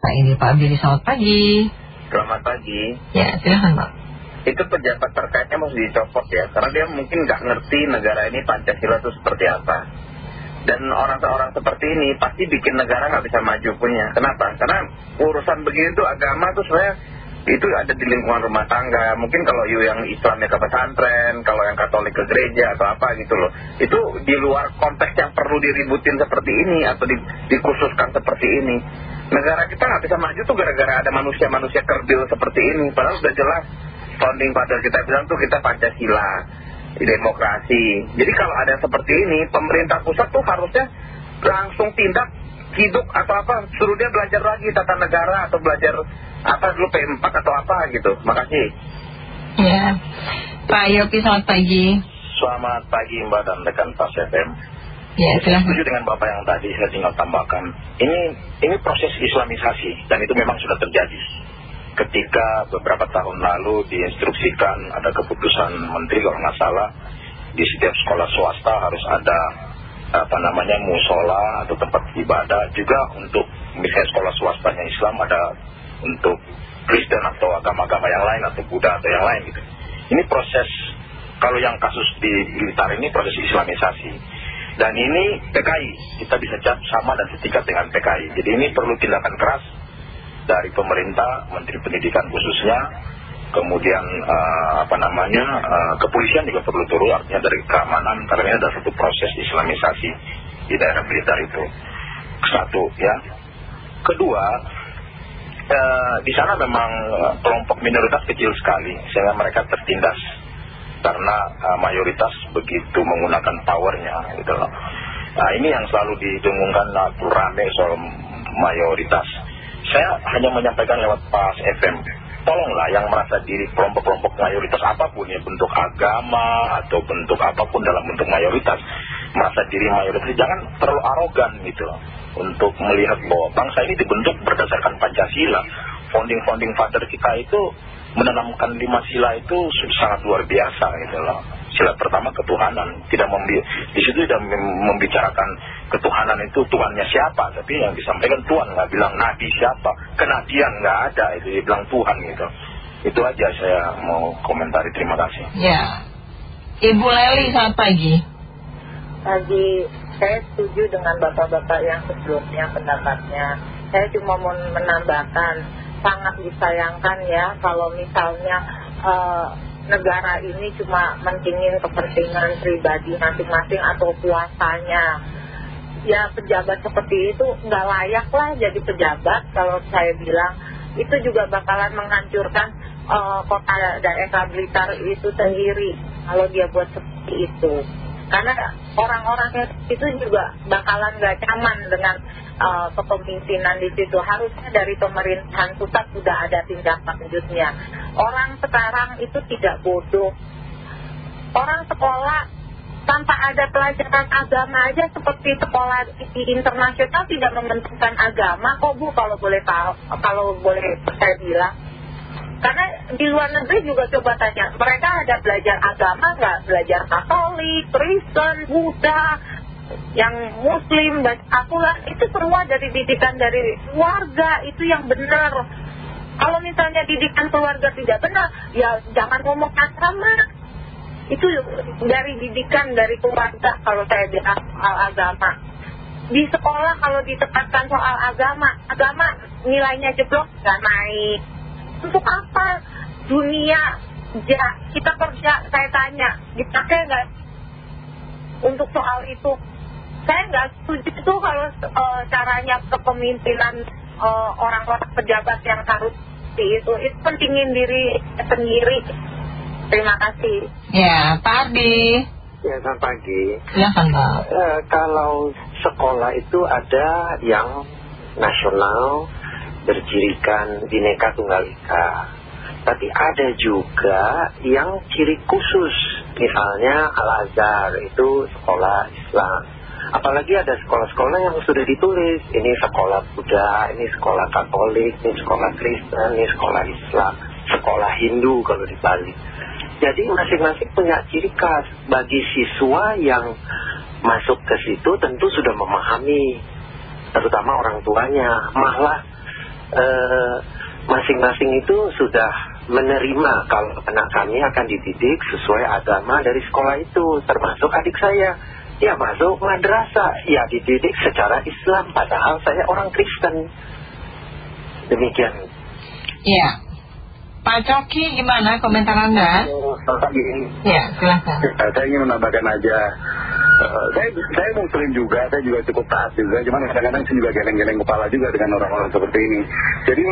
Pak ini Pak Billy, selamat pagi. Selamat pagi. Ya, silahkan Pak. Itu pejabat terkaitnya mesti dicopot ya, karena dia mungkin nggak ngerti negara ini Pancasila itu seperti apa. Dan orang-orang seperti ini pasti bikin negara nggak bisa maju punya. Kenapa? Karena urusan begini tuh agama tuh sebenarnya itu ada di lingkungan rumah tangga. Mungkin kalau you yang Islamnya ke pesantren, kalau yang Katolik ke gereja atau apa gitu loh. Itu di luar konteks yang perlu diributin seperti ini atau di, dikhususkan seperti ini. Negara kita nggak bisa maju tuh gara-gara ada manusia-manusia kerdil seperti ini. Padahal sudah jelas founding father kita bilang tuh kita Pancasila, demokrasi. Jadi kalau ada seperti ini, pemerintah pusat tuh harusnya langsung tindak hidup atau apa suruh dia belajar lagi tata negara atau belajar apa dulu P4 atau apa gitu? Makasih. Ya. Pak Yopi selamat pagi. Selamat pagi Mbak dan rekan Pas FM ya silahkan. setuju dengan Bapak yang tadi saya tinggal tambahkan. Ini ini proses islamisasi dan itu memang sudah terjadi. Ketika beberapa tahun lalu diinstruksikan ada keputusan menteri kalau nggak salah di setiap sekolah swasta harus ada apa namanya musola atau tempat ibadah. Juga untuk misalnya sekolah swastanya Islam ada untuk Kristen atau agama-agama yang lain atau Buddha atau yang lain gitu. Ini proses kalau yang kasus di Blitar ini proses Islamisasi. Dan ini PKI, kita bisa cap sama dan setingkat dengan PKI. Jadi ini perlu tindakan keras dari pemerintah, Menteri Pendidikan khususnya, kemudian uh, apa namanya uh, kepolisian juga perlu turun, artinya dari keamanan, karena ini ada satu proses Islamisasi di daerah Blitar itu. Satu ya. Kedua, di sana memang eh, kelompok minoritas kecil sekali sehingga mereka tertindas karena eh, mayoritas begitu menggunakan powernya gitu loh. Nah ini yang selalu didengungkan waktu rame soal mayoritas. Saya hanya menyampaikan lewat pas FM. Tolonglah yang merasa diri kelompok-kelompok mayoritas apa pun ya bentuk agama atau bentuk apa pun dalam bentuk mayoritas merasa diri mayoritas jangan terlalu arogan gitu loh untuk melihat bahwa bangsa ini dibentuk berdasarkan Pancasila. Founding-founding father kita itu menanamkan lima sila itu sangat luar biasa gitu loh. Sila pertama ketuhanan, tidak membi di situ tidak membicarakan ketuhanan itu Tuhannya siapa, tapi yang disampaikan Tuhan nggak bilang nabi siapa, kenabian nggak ada itu dia bilang Tuhan gitu. Itu aja saya mau komentari. Terima kasih. Ya, Ibu Leli selamat pagi. Pagi saya setuju dengan bapak-bapak yang sebelumnya pendapatnya. Saya cuma mau menambahkan, sangat disayangkan ya kalau misalnya eh, negara ini cuma mentingin kepentingan pribadi masing-masing atau kuasanya. Ya pejabat seperti itu nggak layak lah jadi pejabat kalau saya bilang. Itu juga bakalan menghancurkan uh, kota daerah Blitar itu sendiri kalau dia buat seperti itu karena orang-orang itu juga bakalan gak nyaman dengan uh, kepemimpinan di situ. Harusnya dari pemerintahan pusat sudah ada tindak lanjutnya. Orang sekarang itu tidak bodoh. Orang sekolah tanpa ada pelajaran agama aja seperti sekolah di internasional tidak membentukkan agama kok bu kalau boleh tahu kalau boleh saya bilang karena di luar negeri juga coba tanya, mereka ada belajar agama nggak? Belajar Katolik, Kristen, Buddha, yang Muslim, akulah itu semua dari didikan dari keluarga, itu yang benar. Kalau misalnya didikan keluarga tidak benar, ya jangan ngomong agama. Itu dari didikan dari keluarga kalau saya bilang soal agama. Di sekolah kalau ditekatkan soal agama, agama nilainya jeblok nggak naik untuk apa? Dunia ya, kita kerja saya tanya dipakai nggak untuk soal itu? Saya nggak setuju itu kalau uh, caranya kepemimpinan uh, orang-orang pejabat yang harus di itu. Itu pentingin diri sendiri. Terima kasih. Ya Pak Ardi. Ya selamat pagi. Ya Pak uh, kalau sekolah itu ada yang nasional bercirikan bineka tunggal ika. Tapi ada juga yang ciri khusus. Misalnya Al-Azhar itu sekolah Islam. Apalagi ada sekolah-sekolah yang sudah ditulis. Ini sekolah Buddha, ini sekolah Katolik, ini sekolah Kristen, ini sekolah Islam. Sekolah Hindu kalau di Bali. Jadi masing-masing punya ciri khas. Bagi siswa yang masuk ke situ tentu sudah memahami terutama orang tuanya. Malah eh, masing-masing itu sudah menerima kalau anak kami akan dididik sesuai agama dari sekolah itu, termasuk adik saya. Ya masuk madrasah, ya dididik secara Islam, padahal saya orang Kristen. Demikian. Iya. Pak Coki gimana komentar Anda? Selamat pagi. Ya, silahkan. Eh, saya ingin menambahkan aja. Saya, saya muslim juga, saya juga cukup taat juga. Cuman kadang-kadang saya juga geleng-geleng kepala juga dengan orang-orang seperti ini. Jadi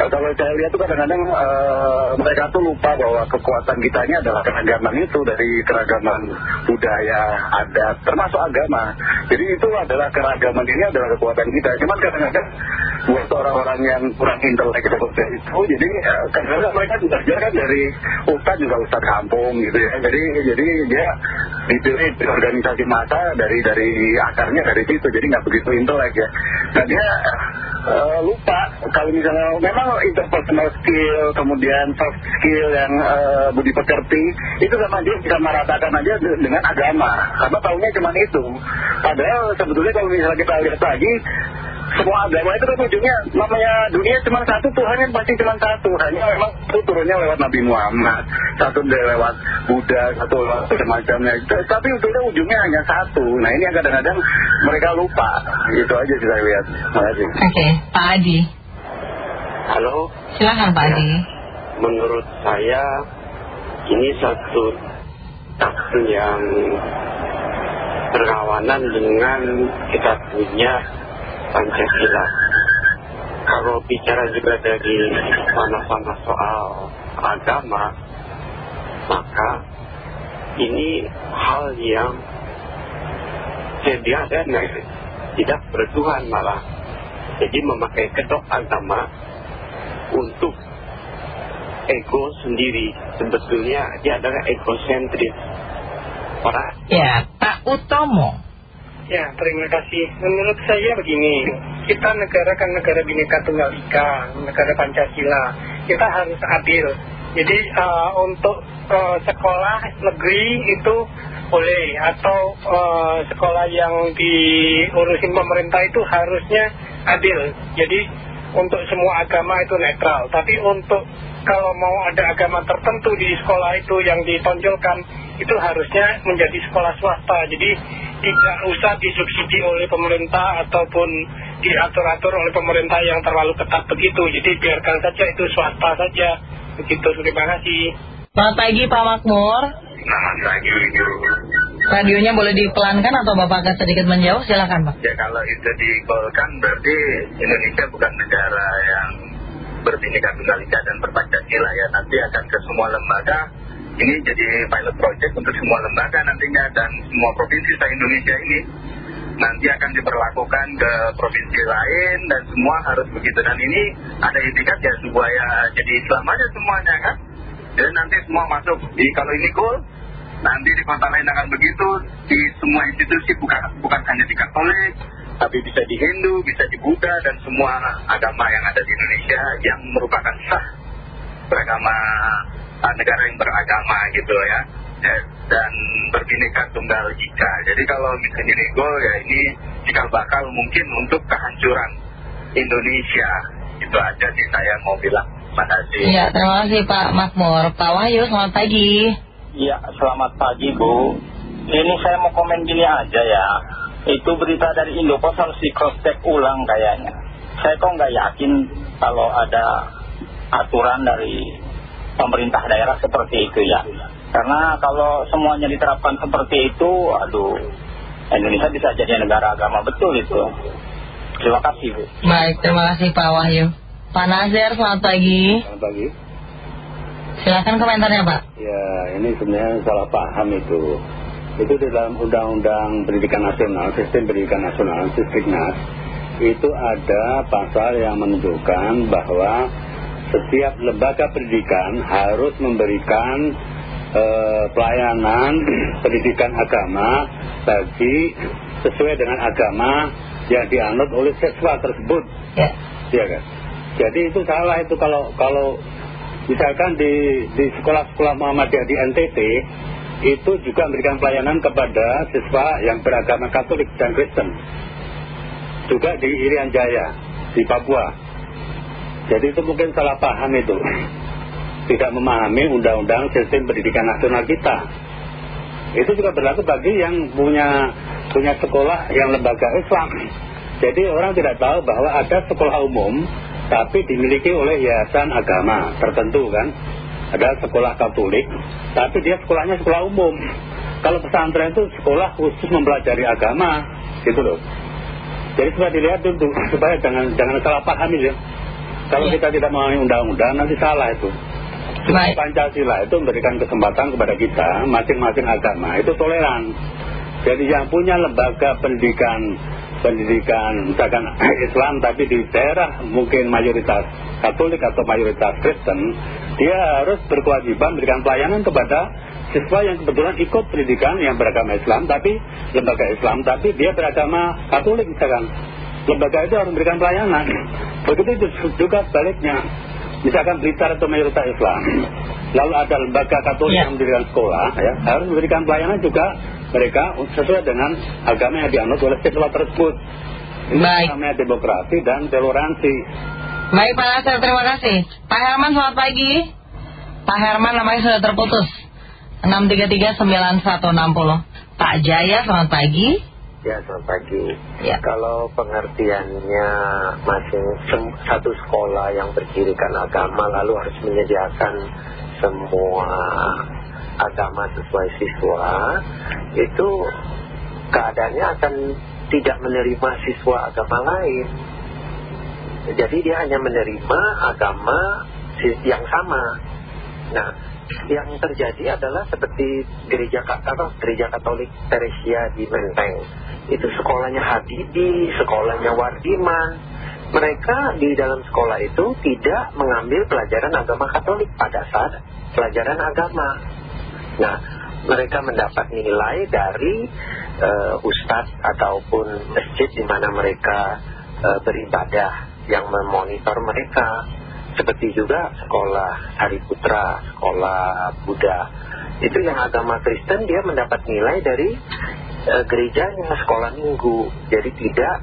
eh, kalau saya lihat tuh kadang-kadang eh, mereka tuh lupa bahwa kekuatan kita ini adalah keragaman itu dari keragaman budaya, adat, termasuk agama. Jadi itu adalah keragaman ini adalah kekuatan kita. Cuman kadang-kadang buat orang-orang yang kurang intelek seperti itu, jadi eh, kadang-kadang mereka belajar kan dari ustadz juga ustadz kampung gitu ya. Jadi jadi dia dipilih di organisasi massa dari dari akarnya dari situ, jadi nggak begitu intelek ya. Nah dia eh, lupa kalau misalnya memang interpersonal skill, kemudian soft skill yang eh, budi pekerti itu sama dia bisa meratakan aja de- dengan agama, karena tahunya cuma itu. Padahal sebetulnya kalau misalnya kita lihat lagi semua agama itu kan ujungnya namanya dunia cuma satu Tuhan yang pasti cuma satu. Hanya memang itu turunnya lewat Nabi Muhammad satu dari lewat Buddha satu lewat semacamnya. Tapi ujungnya ujungnya hanya satu. Nah ini yang kadang-kadang mereka lupa. Itu aja sih saya lihat. Terima kasih. Oke, Pak Adi. Halo, Silahkan Pak Adi. menurut saya ini satu takdir yang berlawanan dengan kita punya Pancasila. Kalau bicara juga dari sama-sama soal agama, maka ini hal yang sediada tidak bertuhan malah. Jadi memakai kedok agama untuk ego sendiri. Sebetulnya dia adalah egosentris. Para Ya, Pak Utomo. Ya, terima kasih. Menurut saya begini, kita negara kan negara Bhinneka Tunggal Ika, negara Pancasila. Kita harus adil. Jadi eh, untuk eh, sekolah negeri itu boleh atau eh, sekolah yang diurusin pemerintah itu harusnya adil. Jadi untuk semua agama itu netral. Tapi untuk kalau mau ada agama tertentu di sekolah itu yang ditonjolkan itu harusnya menjadi sekolah swasta. Jadi tidak usah disubsidi oleh pemerintah ataupun diatur-atur oleh pemerintah yang terlalu ketat begitu. Jadi biarkan saja itu swasta saja. Begitu, terima kasih. Selamat pagi Pak Makmur. selamat pagi Radionya boleh dipelankan atau Bapak agak sedikit menjauh? Silahkan Pak. ya kalau itu digolkan berarti Indonesia bukan negara yang berbhinneka tunggal ika dan berpancasila ya nanti akan ke semua lembaga ini jadi pilot project untuk semua lembaga nantinya dan semua provinsi di Indonesia ini nanti akan diperlakukan ke provinsi lain dan semua harus begitu. Dan ini ada etikat ya supaya jadi Islam aja semuanya kan? Jadi nanti semua masuk. Di kalau ini cool nanti di kota lain akan begitu. Di semua institusi bukan bukan hanya di Katolik tapi bisa di Hindu bisa di Buddha dan semua agama yang ada di Indonesia yang merupakan sah beragama negara yang beragama gitu ya Eh, dan berbineka tunggal ika jadi kalau misalnya nego ya ini cikal bakal mungkin untuk kehancuran Indonesia itu aja sih saya mau bilang terima kasih Iya, terima kasih Pak Makmur. Pak Wahyu, selamat pagi. Ya, selamat pagi Bu. Ini saya mau komen gini aja ya. Itu berita dari Indopos harus di cross check ulang kayaknya. Saya kok nggak yakin kalau ada aturan dari pemerintah daerah seperti itu ya. Karena kalau semuanya diterapkan seperti itu, aduh, Indonesia bisa jadi negara agama betul itu. Terima kasih Bu. Baik, terima kasih Pak Wahyu. Pak Nazir, selamat pagi. selamat pagi Silahkan komentarnya Pak. Ya, ini sebenarnya salah paham itu. Itu di dalam Undang-Undang Pendidikan Nasional, Sistem Pendidikan Nasional, Sistiknas, itu ada pasal yang menunjukkan bahwa setiap lembaga pendidikan harus memberikan eh, pelayanan pendidikan agama bagi sesuai dengan agama yang dianut oleh siswa tersebut. Ya. Iya kan? Jadi itu salah itu kalau kalau misalkan di di sekolah-sekolah Muhammadiyah di NTT itu juga memberikan pelayanan kepada siswa yang beragama Katolik dan Kristen. Juga di Irian Jaya di Papua. Jadi itu mungkin salah paham itu. Tidak memahami undang-undang sistem pendidikan nasional kita. Itu juga berlaku bagi yang punya punya sekolah yang lembaga Islam. Jadi orang tidak tahu bahwa ada sekolah umum tapi dimiliki oleh yayasan agama tertentu kan. Ada sekolah Katolik tapi dia sekolahnya sekolah umum. Kalau pesantren itu sekolah khusus mempelajari agama gitu loh. Jadi supaya dilihat dulu supaya jangan jangan salah paham ya. Kalau kita tidak memahami undang-undang nanti salah itu. Baik. Pancasila itu memberikan kesempatan kepada kita masing-masing agama itu toleran. Jadi yang punya lembaga pendidikan pendidikan misalkan Islam tapi di daerah mungkin mayoritas Katolik atau mayoritas Kristen, dia harus berkewajiban memberikan pelayanan kepada siswa yang kebetulan ikut pendidikan yang beragama Islam tapi lembaga Islam tapi dia beragama Katolik misalkan. Lembaga itu harus memberikan pelayanan. Begitu juga sebaliknya misalkan Blitar atau mayoritas Islam lalu ada lembaga katolik Ya. yang mendirikan sekolah ya, harus memberikan pelayanan juga mereka sesuai dengan agama yang dianut oleh siswa tersebut ini Baik. namanya demokrasi dan toleransi Baik Pak Nasir, terima kasih. Pak Herman selamat pagi. Pak Herman namanya sudah terputus. 6339160. Pak Jaya selamat pagi. Ya, selamat pagi. Ya. Kalau pengertiannya masing satu sekolah yang berkirikan agama lalu harus menyediakan semua agama sesuai siswa, itu keadaannya akan tidak menerima siswa agama lain. Jadi dia hanya menerima agama yang sama. Nah, yang terjadi adalah seperti gereja Ka- apa, gereja Katolik Teresia di Menteng. Itu sekolahnya Habibi, sekolahnya Wardiman. Mereka di dalam sekolah itu tidak mengambil pelajaran agama Katolik pada saat pelajaran agama. Nah, mereka mendapat nilai dari eh, ustadz ataupun masjid di mana mereka eh, beribadah yang memonitor mereka seperti juga sekolah Hari Putra, sekolah Buddha. Itu yang agama Kristen dia mendapat nilai dari eh, gerejanya sekolah minggu. Jadi tidak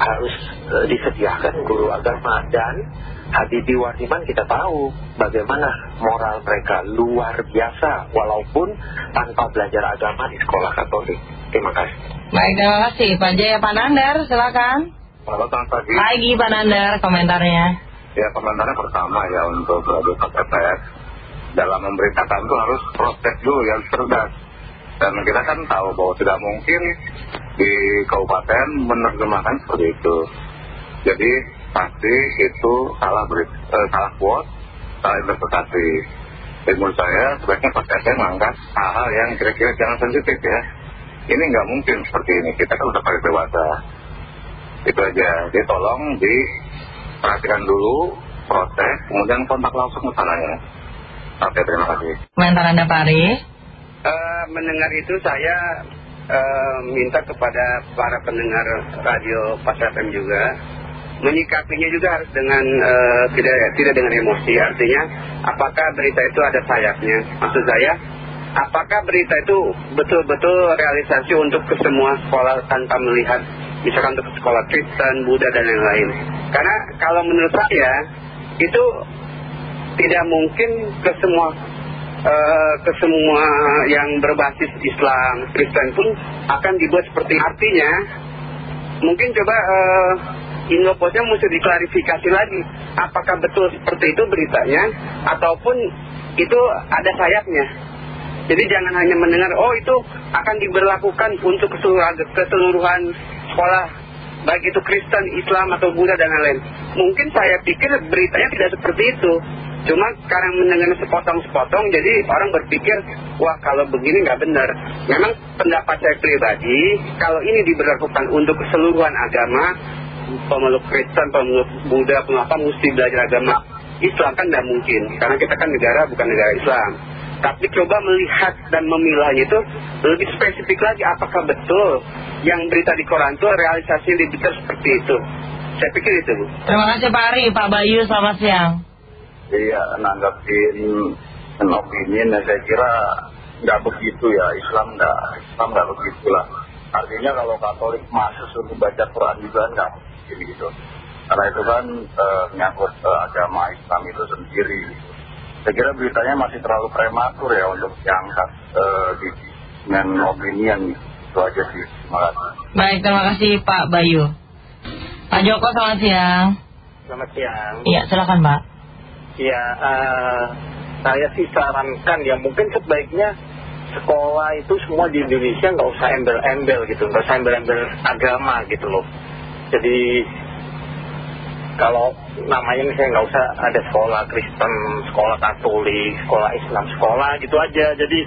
harus eh, disediakan guru agama dan Habibie Wardiman kita tahu bagaimana moral mereka luar biasa walaupun tanpa belajar agama di sekolah Katolik. Terima kasih. Baik, terima kasih. Pak Jaya Pak Nandar, silakan. Selamat pagi. Pagi Pak Nandar, komentarnya. Ya komentarnya pertama ya untuk radio KPPS dalam memberitakan itu harus proses dulu yang cerdas. Dan kita kan tahu bahwa tidak mungkin di kabupaten menerjemahkan seperti itu. Jadi pasti itu salah beri, eh, salah quote salah interpretasi. Jadi menurut saya sebaiknya RT mengangkat hal-hal yang kira-kira jangan sensitif ya. Ini nggak mungkin seperti ini. Kita kan udah paling dewasa. Itu aja. Jadi tolong diperhatikan dulu proses kemudian kontak langsung ke sananya oke terima kasih. Komentar Anda Pak Ari. Eh, mendengar itu saya eh, minta kepada para pendengar radio Pas FM juga menyikapinya juga harus dengan eh, tidak tidak dengan emosi. Artinya apakah berita itu ada sayapnya? Maksud saya apakah berita itu betul-betul realisasi untuk ke semua sekolah tanpa melihat misalkan untuk sekolah Kristen, Buddha dan lain-lain karena kalau menurut saya itu tidak mungkin ke semua eh, ke semua yang berbasis Islam, Kristen pun akan dibuat seperti artinya. Mungkin coba eh, Indoposnya mesti diklarifikasi lagi, apakah betul seperti itu beritanya, ataupun itu ada sayapnya. Jadi jangan hanya mendengar, oh itu akan diberlakukan untuk keseluruhan sekolah, baik itu Kristen, Islam atau Buddha dan lain-lain. Mungkin saya pikir beritanya tidak seperti itu. Cuma karena mendengar sepotong-sepotong, jadi orang berpikir, wah kalau begini nggak benar. Memang pendapat saya pribadi, kalau ini diberlakukan untuk keseluruhan agama, pemeluk Kristen, pemeluk Buddha, pengapa mesti belajar agama Islam kan nggak mungkin. Karena kita kan negara bukan negara Islam. Tapi coba melihat dan memilahnya itu lebih spesifik lagi apakah betul yang berita di koran itu realisasi lebih betul seperti itu. Saya pikir itu Bu. Terima kasih Pak Ari. Pak Bayu selamat siang. Iya, nanggapin opini, nah saya kira nggak begitu ya, Islam nggak, Islam nggak begitu lah. Artinya kalau Katolik masuk suruh baca Quran juga nggak mungkin gitu. karena itu kan eh, menyangkut eh, agama Islam itu sendiri saya kira beritanya masih terlalu prematur ya untuk diangkat eh, di, dengan opini yang itu aja sih terima kasih Baik, terima kasih Pak Bayu. Pak Joko, selamat siang. Selamat siang. Iya, silakan Pak. Ya, eh, saya sih sarankan ya mungkin sebaiknya sekolah itu semua di Indonesia nggak usah embel-embel gitu, nggak usah embel-embel agama gitu loh. Jadi kalau namanya misalnya nggak usah ada sekolah Kristen, sekolah Katolik, sekolah Islam, sekolah gitu aja. Jadi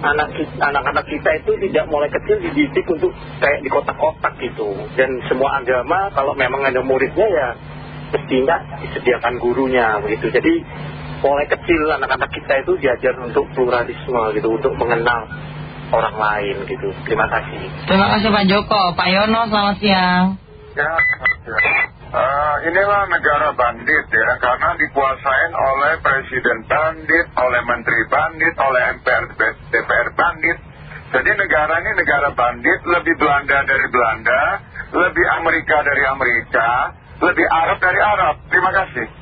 anak anak-anak kita itu tidak mulai kecil dididik untuk kayak di kotak-kotak gitu. Dan semua agama kalau memang ada muridnya ya mestinya disediakan gurunya begitu. Jadi mulai kecil anak-anak kita itu diajar untuk pluralisme gitu, untuk mengenal orang lain gitu. Terima kasih. Terima kasih Pak Joko. Pak Yono, selamat siang. Ya, Eh, inilah negara bandit ya, karena dikuasain oleh presiden bandit, oleh menteri bandit, oleh MPR, DPR bandit. Jadi negara ini negara bandit, lebih Belanda dari Belanda, lebih Amerika dari Amerika, lebih Arab dari Arab. Terima kasih.